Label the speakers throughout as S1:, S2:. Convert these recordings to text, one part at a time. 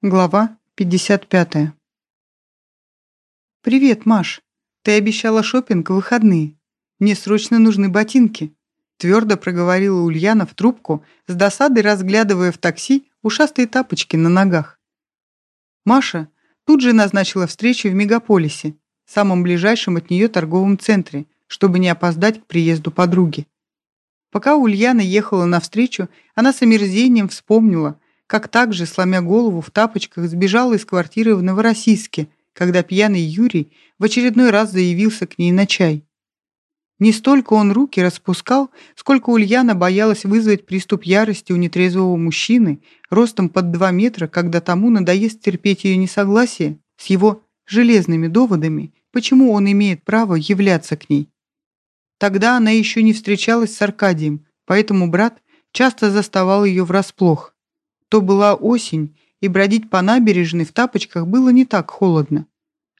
S1: Глава 55. «Привет, Маш. Ты обещала шопинг в выходные. Мне срочно нужны ботинки», твердо проговорила Ульяна в трубку, с досадой разглядывая в такси ушастые тапочки на ногах. Маша тут же назначила встречу в мегаполисе, самом ближайшем от нее торговом центре, чтобы не опоздать к приезду подруги. Пока Ульяна ехала навстречу, она с омерзением вспомнила – как также, сломя голову в тапочках, сбежала из квартиры в Новороссийске, когда пьяный Юрий в очередной раз заявился к ней на чай. Не столько он руки распускал, сколько Ульяна боялась вызвать приступ ярости у нетрезвого мужчины, ростом под два метра, когда тому надоест терпеть ее несогласие с его железными доводами, почему он имеет право являться к ней. Тогда она еще не встречалась с Аркадием, поэтому брат часто заставал ее врасплох. То была осень, и бродить по набережной в тапочках было не так холодно.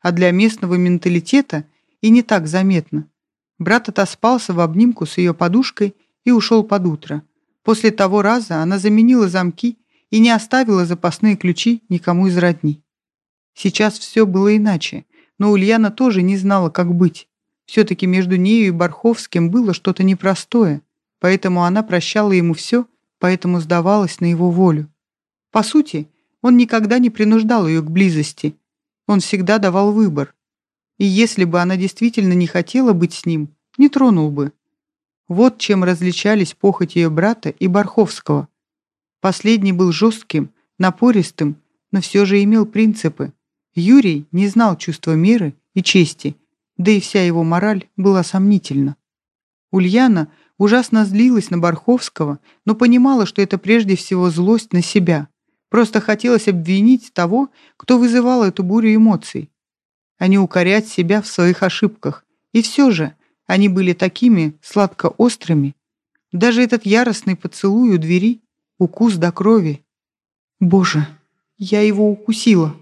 S1: А для местного менталитета и не так заметно. Брат отоспался в обнимку с ее подушкой и ушел под утро. После того раза она заменила замки и не оставила запасные ключи никому из родни. Сейчас все было иначе, но Ульяна тоже не знала, как быть. Все-таки между нею и Барховским было что-то непростое, поэтому она прощала ему все, поэтому сдавалась на его волю. По сути, он никогда не принуждал ее к близости. Он всегда давал выбор. И если бы она действительно не хотела быть с ним, не тронул бы. Вот чем различались похоть ее брата и Барховского. Последний был жестким, напористым, но все же имел принципы. Юрий не знал чувства меры и чести, да и вся его мораль была сомнительна. Ульяна ужасно злилась на Барховского, но понимала, что это прежде всего злость на себя. Просто хотелось обвинить того, кто вызывал эту бурю эмоций, а не укорять себя в своих ошибках. И все же они были такими сладко-острыми. Даже этот яростный поцелуй у двери, укус до крови. Боже, я его укусила.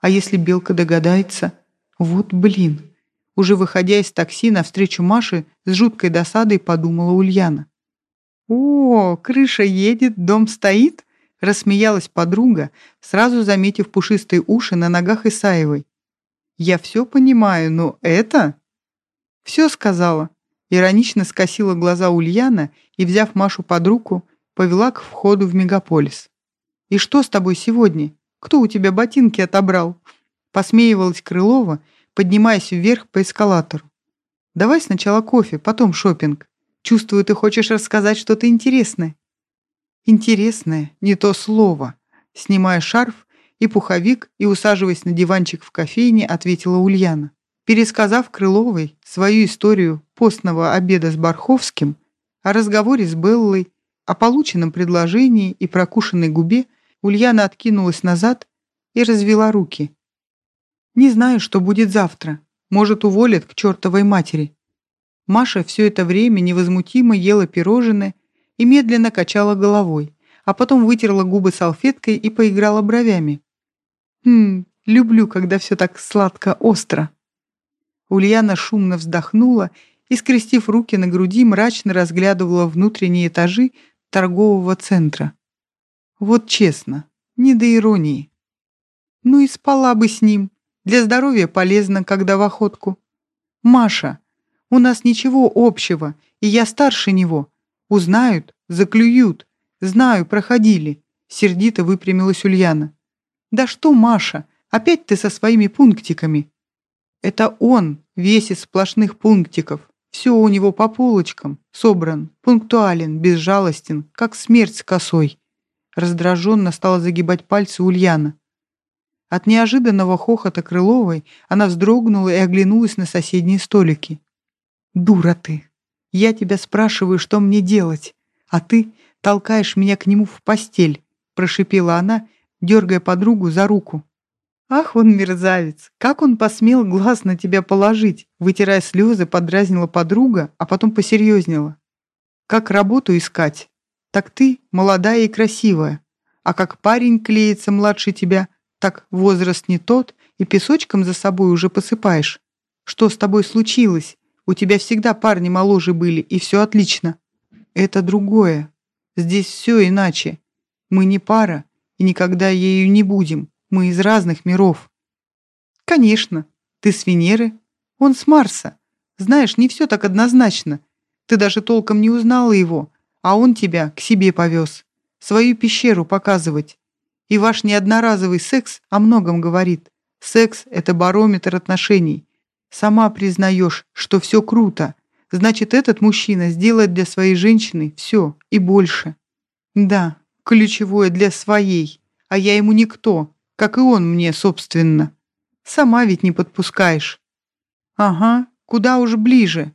S1: А если Белка догадается? Вот блин. Уже выходя из такси навстречу Маше, с жуткой досадой подумала Ульяна. «О, крыша едет, дом стоит?» Рассмеялась подруга, сразу заметив пушистые уши на ногах Исаевой. «Я все понимаю, но это...» «Все сказала». Иронично скосила глаза Ульяна и, взяв Машу под руку, повела к входу в мегаполис. «И что с тобой сегодня? Кто у тебя ботинки отобрал?» Посмеивалась Крылова, поднимаясь вверх по эскалатору. «Давай сначала кофе, потом шопинг. Чувствую, ты хочешь рассказать что-то интересное». Интересное, не то слово. Снимая шарф и пуховик и усаживаясь на диванчик в кофейне, ответила Ульяна. Пересказав Крыловой свою историю постного обеда с Барховским, о разговоре с Беллой, о полученном предложении и прокушенной губе, Ульяна откинулась назад и развела руки. «Не знаю, что будет завтра. Может, уволят к чертовой матери». Маша все это время невозмутимо ела пирожное и медленно качала головой, а потом вытерла губы салфеткой и поиграла бровями. «Хм, люблю, когда все так сладко-остро». Ульяна шумно вздохнула и, скрестив руки на груди, мрачно разглядывала внутренние этажи торгового центра. Вот честно, не до иронии. Ну и спала бы с ним. Для здоровья полезно, когда в охотку. Маша, у нас ничего общего, и я старше него. Узнают, заклюют. Знаю, проходили. Сердито выпрямилась Ульяна. Да что, Маша, опять ты со своими пунктиками. Это он, весь из сплошных пунктиков. Все у него по полочкам, собран, пунктуален, безжалостен, как смерть с косой. Раздраженно стала загибать пальцы Ульяна. От неожиданного хохота Крыловой она вздрогнула и оглянулась на соседние столики. «Дура ты!» Я тебя спрашиваю, что мне делать, а ты толкаешь меня к нему в постель», прошипела она, дергая подругу за руку. «Ах, он мерзавец! Как он посмел глаз на тебя положить?» Вытирая слезы, подразнила подруга, а потом посерьезнела. «Как работу искать? Так ты молодая и красивая. А как парень клеится младше тебя, так возраст не тот, и песочком за собой уже посыпаешь. Что с тобой случилось? У тебя всегда парни моложе были, и все отлично. Это другое. Здесь все иначе. Мы не пара, и никогда ею не будем. Мы из разных миров. Конечно, ты с Венеры, он с Марса. Знаешь, не все так однозначно. Ты даже толком не узнала его, а он тебя к себе повез. Свою пещеру показывать. И ваш неодноразовый секс о многом говорит. Секс — это барометр отношений. Сама признаешь, что все круто. Значит, этот мужчина сделает для своей женщины все и больше. Да, ключевое для своей. А я ему никто, как и он мне, собственно. Сама ведь не подпускаешь. Ага, куда уж ближе.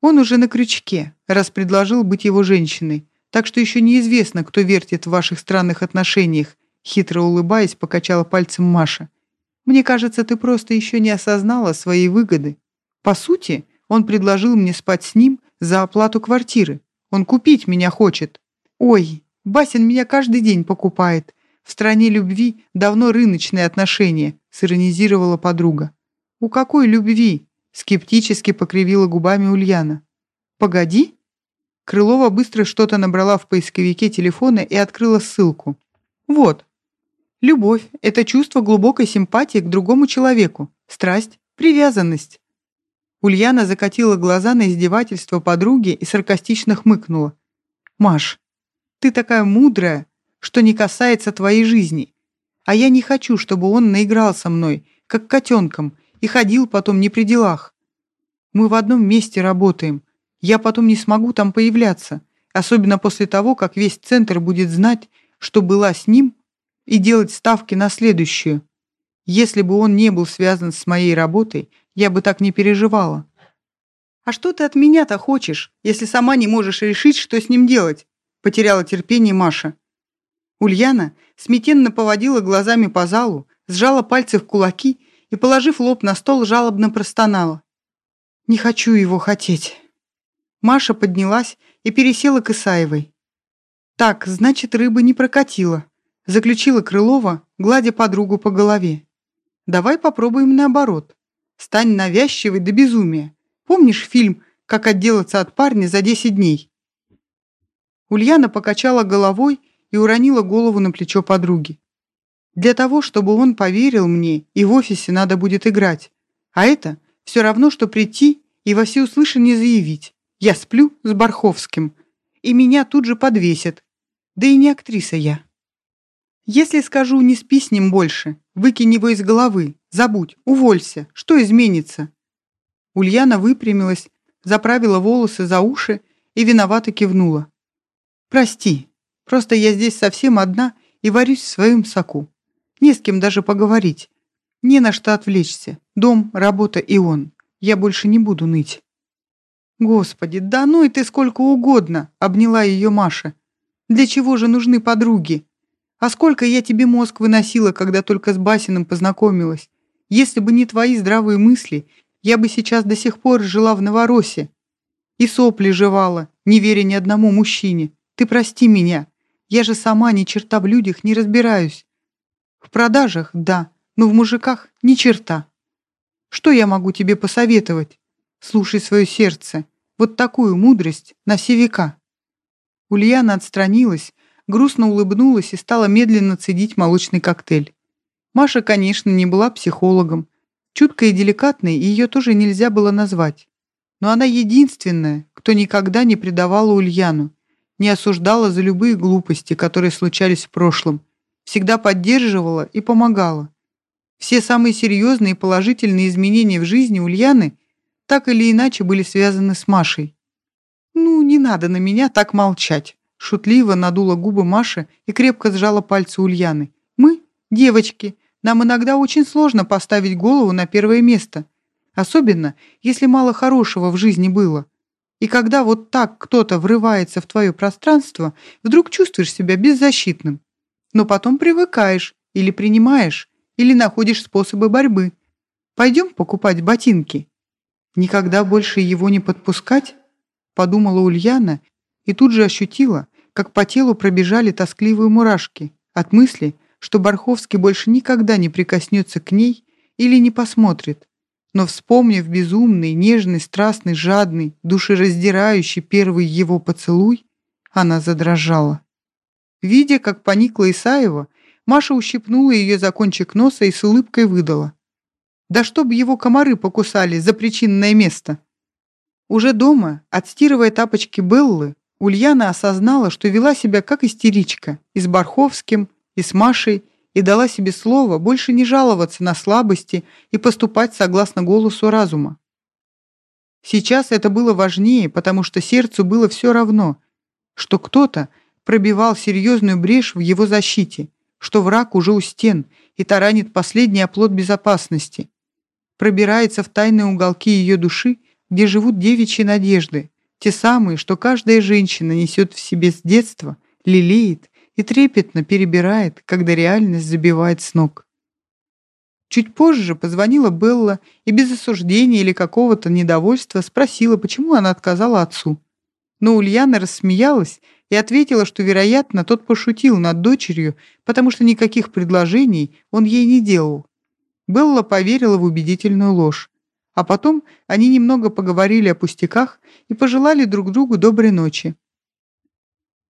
S1: Он уже на крючке, раз предложил быть его женщиной. Так что еще неизвестно, кто вертит в ваших странных отношениях, хитро улыбаясь, покачала пальцем Маша. Мне кажется, ты просто еще не осознала своей выгоды. По сути, он предложил мне спать с ним за оплату квартиры. Он купить меня хочет. Ой, Басин меня каждый день покупает. В стране любви давно рыночные отношения, сиронизировала подруга. У какой любви? Скептически покривила губами Ульяна. Погоди. Крылова быстро что-то набрала в поисковике телефона и открыла ссылку. Вот, Любовь — это чувство глубокой симпатии к другому человеку, страсть, привязанность. Ульяна закатила глаза на издевательство подруги и саркастично хмыкнула. «Маш, ты такая мудрая, что не касается твоей жизни. А я не хочу, чтобы он наиграл со мной, как котенком, и ходил потом не при делах. Мы в одном месте работаем. Я потом не смогу там появляться, особенно после того, как весь центр будет знать, что была с ним и делать ставки на следующую. Если бы он не был связан с моей работой, я бы так не переживала. «А что ты от меня-то хочешь, если сама не можешь решить, что с ним делать?» Потеряла терпение Маша. Ульяна смятенно поводила глазами по залу, сжала пальцы в кулаки и, положив лоб на стол, жалобно простонала. «Не хочу его хотеть». Маша поднялась и пересела к Исаевой. «Так, значит, рыба не прокатила заключила Крылова, гладя подругу по голове. «Давай попробуем наоборот. Стань навязчивой до безумия. Помнишь фильм «Как отделаться от парня за 10 дней»?» Ульяна покачала головой и уронила голову на плечо подруги. «Для того, чтобы он поверил мне, и в офисе надо будет играть. А это все равно, что прийти и во всеуслышание заявить. Я сплю с Барховским, и меня тут же подвесят. Да и не актриса я». Если скажу, не спи с ним больше, выкинь его из головы, забудь, уволься, что изменится?» Ульяна выпрямилась, заправила волосы за уши и виновато кивнула. «Прости, просто я здесь совсем одна и варюсь в своем соку. Не с кем даже поговорить. Не на что отвлечься. Дом, работа и он. Я больше не буду ныть». «Господи, да ну и ты сколько угодно!» — обняла ее Маша. «Для чего же нужны подруги? А сколько я тебе мозг выносила, когда только с Басиным познакомилась. Если бы не твои здравые мысли, я бы сейчас до сих пор жила в Новоросе. И сопли жевала, не веря ни одному мужчине. Ты прости меня. Я же сама ни черта в людях не разбираюсь. В продажах – да, но в мужиках – ни черта. Что я могу тебе посоветовать? Слушай свое сердце. Вот такую мудрость на все века. Ульяна отстранилась, грустно улыбнулась и стала медленно цедить молочный коктейль. Маша, конечно, не была психологом. Чуткой и деликатной ее тоже нельзя было назвать. Но она единственная, кто никогда не предавала Ульяну, не осуждала за любые глупости, которые случались в прошлом, всегда поддерживала и помогала. Все самые серьезные и положительные изменения в жизни Ульяны так или иначе были связаны с Машей. «Ну, не надо на меня так молчать», Шутливо надула губы Маша и крепко сжала пальцы Ульяны. «Мы, девочки, нам иногда очень сложно поставить голову на первое место. Особенно, если мало хорошего в жизни было. И когда вот так кто-то врывается в твое пространство, вдруг чувствуешь себя беззащитным. Но потом привыкаешь, или принимаешь, или находишь способы борьбы. Пойдем покупать ботинки». «Никогда больше его не подпускать?» — подумала Ульяна и тут же ощутила, как по телу пробежали тоскливые мурашки от мысли, что Барховский больше никогда не прикоснется к ней или не посмотрит. Но вспомнив безумный, нежный, страстный, жадный, душераздирающий первый его поцелуй, она задрожала. Видя, как поникла Исаева, Маша ущипнула ее за кончик носа и с улыбкой выдала. «Да чтоб его комары покусали за причинное место!» Уже дома, отстирывая тапочки Беллы, Ульяна осознала, что вела себя как истеричка и с Барховским, и с Машей, и дала себе слово больше не жаловаться на слабости и поступать согласно голосу разума. Сейчас это было важнее, потому что сердцу было все равно, что кто-то пробивал серьезную брешь в его защите, что враг уже у стен и таранит последний оплот безопасности, пробирается в тайные уголки ее души, где живут девичьи надежды, те самые, что каждая женщина несет в себе с детства, лелеет и трепетно перебирает, когда реальность забивает с ног. Чуть позже позвонила Белла и без осуждения или какого-то недовольства спросила, почему она отказала отцу. Но Ульяна рассмеялась и ответила, что, вероятно, тот пошутил над дочерью, потому что никаких предложений он ей не делал. Белла поверила в убедительную ложь. А потом они немного поговорили о пустяках и пожелали друг другу доброй ночи.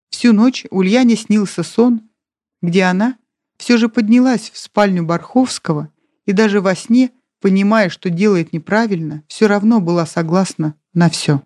S1: Всю ночь Ульяне снился сон, где она все же поднялась в спальню Барховского и даже во сне, понимая, что делает неправильно, все равно была согласна на все.